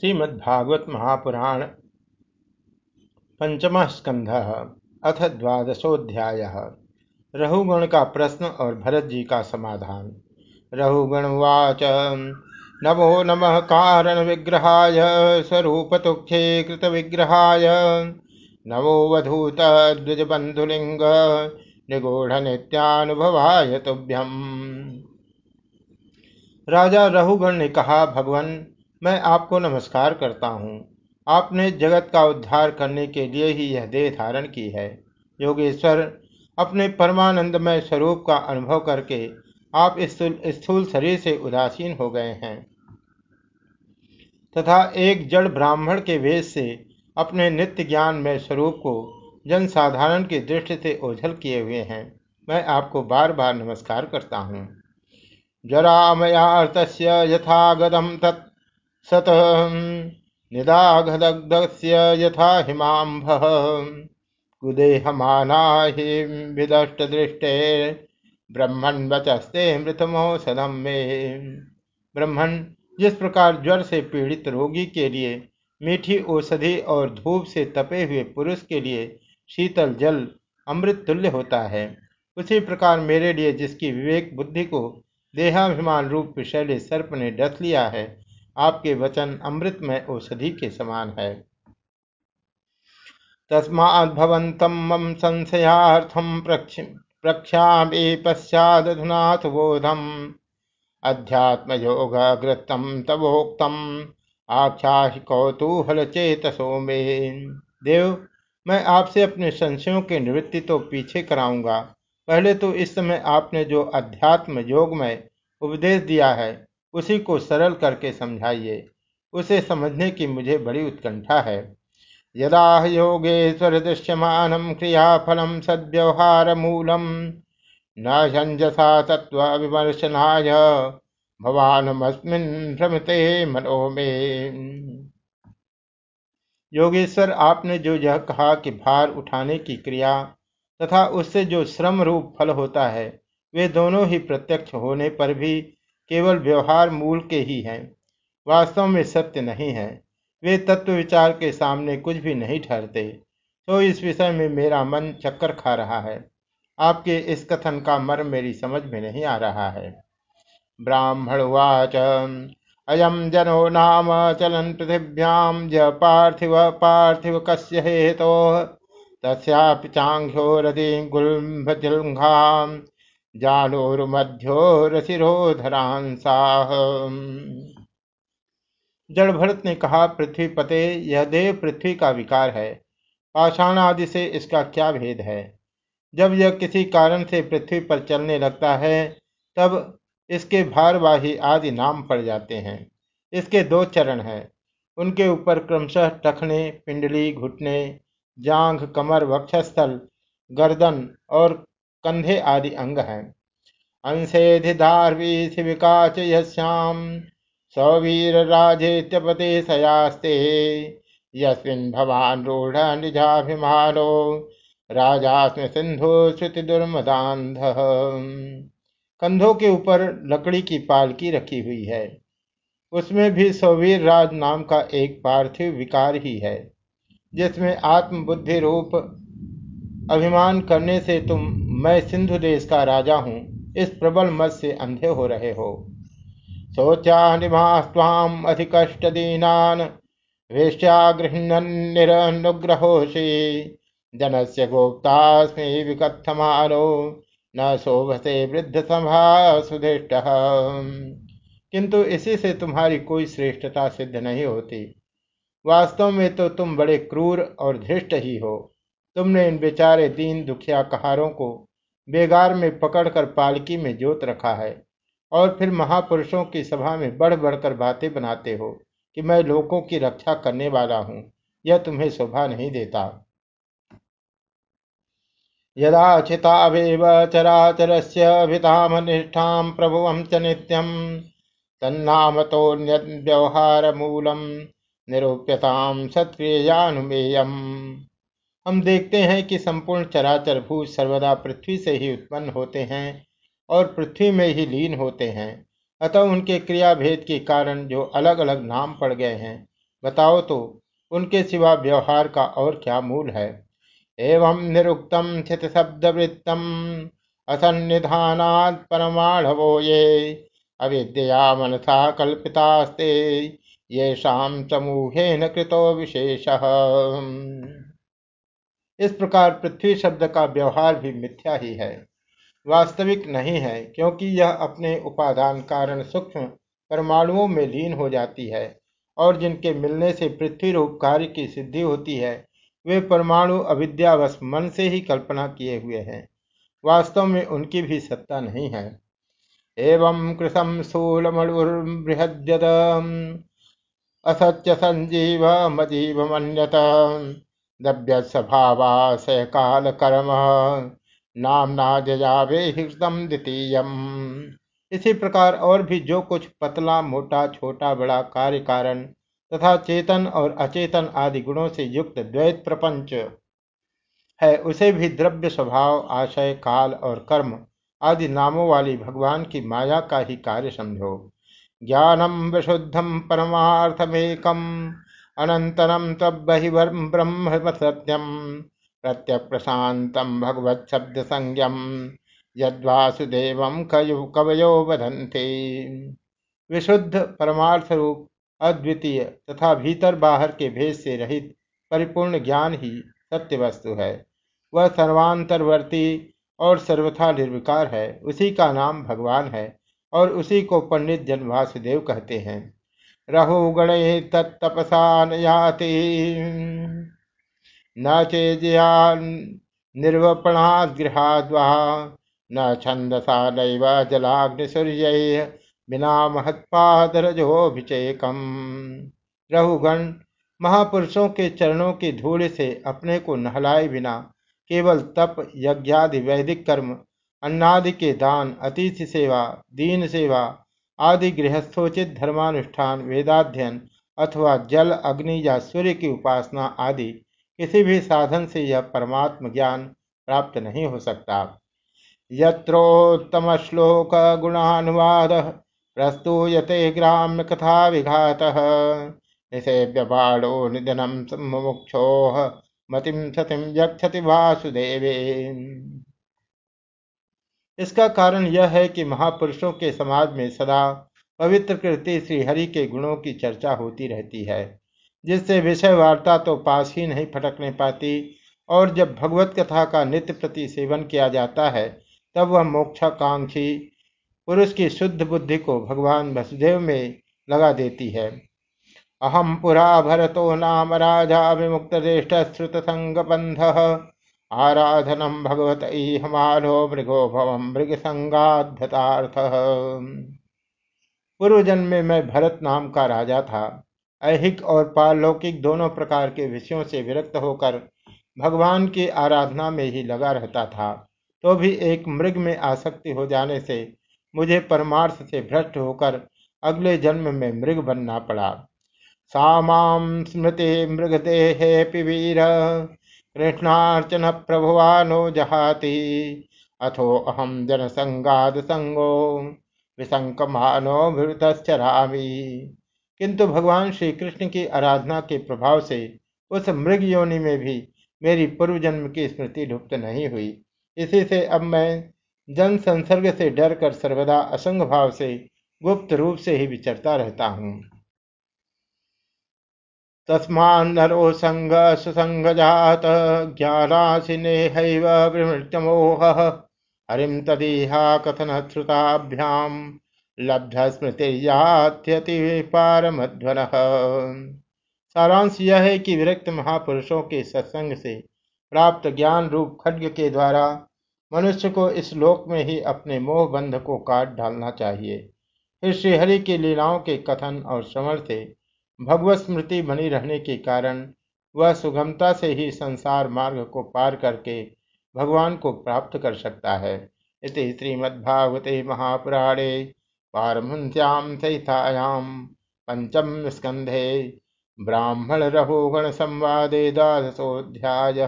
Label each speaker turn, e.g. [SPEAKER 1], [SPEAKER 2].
[SPEAKER 1] श्रीमद्भागवत महापुराण पंचम स्कंध अथ द्वादशोध्याय रहुगण का प्रश्न और भरत जी का समाधान। रहुगणवाच नमो नमः कारण विग्रहाय स्वरूप तुखे कृत विग्रहाय। नमो वधूत द्विज बंधुलिंग निगूढ़ नित्यानुभवाय तुभ्यम। राजा रहुगण ने कहा, भगवान मैं आपको नमस्कार करता हूँ। आपने जगत का उद्धार करने के लिए ही यह देह धारण की है। योगेश्वर, अपने परमानंदमय स्वरूप का अनुभव करके आप इस स्थूल शरीर से उदासीन हो गए हैं। तथा एक जड़ ब्राह्मण के वेश से अपने नित्य ज्ञान में स्वरूप को जनसाधारण की दृष्टि से ओझल किए हुए हैं। मैं आपको बार बार नमस्कार करता हूँ। जरामयार्थ यथागतम तत् सत निदाघदग्धस्य यथा हिमाम्भः। विदष्टदृष्टे ब्रह्मण वचस्ते मृतमौषधम में। ब्रह्मण जिस प्रकार ज्वर से पीड़ित रोगी के लिए, मीठी औषधि और धूप से तपे हुए पुरुष के लिए शीतल जल अमृत तुल्य होता है, उसी प्रकार मेरे लिए जिसकी विवेक बुद्धि को देहाभिमान रूप विषैले सर्प ने डस लिया है आपके वचन अमृत में औषधि के समान है। तस्माद्भवन्तं मम संशयार्थं प्रख्यामि पश्चादधुनाथ बोधम्। अध्यात्मयोगकृतं तवोक्तम्। आख्याहि कौतूहल चेतसो में। देव, मैं आपसे अपने संशयों की निवृत्ति तो पीछे कराऊँगा। पहले तो इस समय आपने जो अध्यात्म योग में उपदेश दिया है उसी को सरल करके समझाइए। उसे समझने की मुझे बड़ी उत्कंठा है। यदा योगेश्वर दृश्यमान क्रियाफलम सद्व्यवहार मूलम न झंझसा तत्व विमर्शनाय भवानमस्मिन भ्रमते मनो में योगेश्वर, आपने जो यह कहा कि भार उठाने की क्रिया तथा उससे जो श्रम रूप फल होता है, वे दोनों ही प्रत्यक्ष होने पर भी केवल व्यवहार मूल के ही हैं, वास्तव में सत्य नहीं है। वे तत्व विचार के सामने कुछ भी नहीं ठहरते तो इस विषय में मेरा मन चक्कर खा रहा है। आपके इस कथन का मर्म मेरी समझ में नहीं आ रहा है। ब्राह्मण वाच अयम जनो नाम चलन पृथिव्याम ज पार्थिव पार्थिव कस्य हेतो, तस्यापि चांघ्यो रदि गुल्भजृंघाम जानोर्मध्यो रसिरोधरांसाह जड़ भरत ने कहा, पृथ्वी पते, यह देव पृथ्वी का विकार है। पाषाण आदि से इसका क्या भेद है? जब यह किसी कारण से पृथ्वी पर चलने लगता है, तब इसके भारवाही आदि नाम पड़ जाते हैं। इसके दो चरण हैं। उनके ऊपर क्रमशः टखने, पिंडली, घुटने, जांघ, कमर, वक्षस्थल, गर्दन और कंधे आदि अंग हैं। अंशेधिधार्वी शिविकाच यश्याम सौवीर राजेत्यपते सयास्ते। यस्मिन् भवान रूढ़ निजाभिमानो। राजास्म सिंधु श्रुति दुर्मदांध कंधों के ऊपर लकड़ी की पालकी रखी हुई है। उसमें भी सौवीर राज नाम का एक पार्थिव विकार ही है, जिसमें आत्मबुद्धि रूप अभिमान करने से तुम, मैं सिंधु देश का राजा हूँ। इस प्रबल मत से अंधे हो रहे हो। सोचा निमास्वाम अधिकष्ट दीनान वेश्यागृहनुग्रहोषि जन से गोप्तास्मि विकथमानो, न शोभसे वृद्ध सभा सुधिष्ट किंतु इसी से तुम्हारी कोई श्रेष्ठता सिद्ध नहीं होती। वास्तव में तो तुम बड़े क्रूर और धृष्ट ही हो। तुमने इन बेचारे दीन दुखिया कहारों को बेगार में पकड़कर पालकी में जोत रखा है और फिर महापुरुषों की सभा में बढ़ बढ़कर बातें बनाते हो कि मैं लोगों की रक्षा करने वाला हूँ, यह तुम्हें शोभा नहीं देता। यदा चितावेव चराचरस्य भितामनिष्ठां प्रभुवं च नित्यं मूलम निरूप्यताम सत्क्रियानुमेयम् हम देखते हैं कि संपूर्ण चराचर भूत सर्वदा पृथ्वी से ही उत्पन्न होते हैं और पृथ्वी में ही लीन होते हैं। अतः उनके क्रिया भेद के कारण जो अलग अलग नाम पड़ गए हैं। बताओ तो उनके सिवा व्यवहार का और क्या मूल है? एवं निरुक्तम चित शब्द वृत्तम असन्निधानात् परमाणवो ये अविद्या मनसा कल्पितास्ते ये शाम समूहेन कृतो विशेष। इस प्रकार पृथ्वी शब्द का व्यवहार भी मिथ्या ही है। वास्तविक नहीं है, क्योंकि यह अपने उपादान कारण सूक्ष्म परमाणुओं में लीन हो जाती है और जिनके मिलने से पृथ्वी रूप कार्य की सिद्धि होती है, वे परमाणु अविद्यावश मन से ही कल्पना किए हुए हैं। वास्तव में उनकी भी सत्ता नहीं है। एवं कृषम स्थूलमणुर्बृहद्यद असत्य संजीव मजीव मन्यत दभ्य स्वभावाशय काल कर्म नामना जयावे हृदम द्वितीय इसी प्रकार और भी जो कुछ पतला, मोटा, छोटा, बड़ा कार्य कारण तथा चेतन और अचेतन आदि गुणों से युक्त द्वैत प्रपंच है, उसे भी द्रव्य स्वभाव, आशय, काल और कर्म आदि नामों वाली भगवान की माया का ही कार्य समझो। ज्ञानम विशुद्धम परमार्थमेकम। अनंतरम तब ब्रह्म सत्यम प्रत्यक प्रशांतम भगवत शब्द यद्वासुदेव कवयो वदंते विशुद्ध परमार्थ रूप अद्वितीय तथा भीतर बाहर के भेद से रहित परिपूर्ण ज्ञान ही सत्य वस्तु है। वह सर्वांतरवर्ती और सर्वथा निर्विकार है। उसी का नाम भगवान है और उसी को पंडित जन वासुदेव कहते हैं। रहो गणे तत्तपसा नयाति न चेजया निर्वपणाद्गृहाद्वा न छंदसा नैव जलाग्निसूर्य बिना महत्पादरजोभिषेकम रहुगण महापुरुषों के चरणों की धूल से अपने को नहलाए बिना केवल तप यज्ञादि वैदिक कर्म, अन्नादि के दान, अतिथि सेवा, दीन सेवा आदि गृहस्थोचित धर्मानुष्ठान, वेदाध्ययन अथवा जल, अग्नि या सूर्य की उपासना आदि किसी भी साधन से यह परमात्म ज्ञान प्राप्त नहीं हो सकता। यत्रोत्तम श्लोक गुणानुवाद प्रस्तूयते ग्राम्य कथा विघात। निषेव्य बाणो निधनम मुक्षो मतिम सतिम यक्षति वासुदेवे। इसका कारण यह है कि महापुरुषों के समाज में सदा पवित्र कृति श्रीहरि के गुणों की चर्चा होती रहती है, जिससे विषय वार्ता तो पास ही नहीं फटकने पाती और जब भगवत कथा का नित्य प्रति सेवन किया जाता है, तब वह मोक्षाकांक्षी पुरुष की शुद्ध बुद्धि को भगवान वसुदेव में लगा देती है। अहम पुरा भरतो नाम राजा विमुक्त श्रुत संग बंध आराधनम भगवत हमारो मृगो भव मृग संगाधतार्थ पूर्व जन्म में मैं भरत नाम का राजा था। ऐहिक और पारलौकिक दोनों प्रकार के विषयों से विरक्त होकर भगवान की आराधना में ही लगा रहता था। तो भी एक मृग में आसक्ति हो जाने से मुझे परमार्थ से भ्रष्ट होकर अगले जन्म में मृग बनना पड़ा। सामाम स्मृति मृगदेहे पिवीर कृष्णार्चन प्रभुवानो जहाति। अथो अहम जनसंगाद संगो विसंकमानो भृतश्चरामी किंतु भगवान श्री कृष्ण की आराधना के प्रभाव से उस मृग योनि में भी मेरी पूर्व जन्म की स्मृति लुप्त नहीं हुई। इसी से अब मैं जन संसर्ग से डर कर सर्वदा असंग भाव से गुप्त रूप से ही विचरता रहता हूँ। तस्मान्नरो संग सुसंग जात ज्ञानाशिनेहैव विमृत्यमोह। हरिम तदीहा कथन श्रुताभ्याम लब्ध स्मृतिर्यात्यति पारमध्वन सारांश यह है कि विरक्त महापुरुषों के सत्संग से प्राप्त ज्ञान रूप खड्ग के द्वारा मनुष्य को इस लोक में ही अपने मोह बंध को काट डालना चाहिए। फिर श्रीहरि की लीलाओं के कथन और श्रवण से भगवत स्मृति बनी रहने के कारण वह सुगमता से ही संसार मार्ग को पार करके भगवान को प्राप्त कर सकता है। इति श्रीमद्भागवते महापुराणे पारमहंस्याम सहितायाम पंचम स्कंधे ब्राह्मण रहोगण संवादे द्वादशोध्याय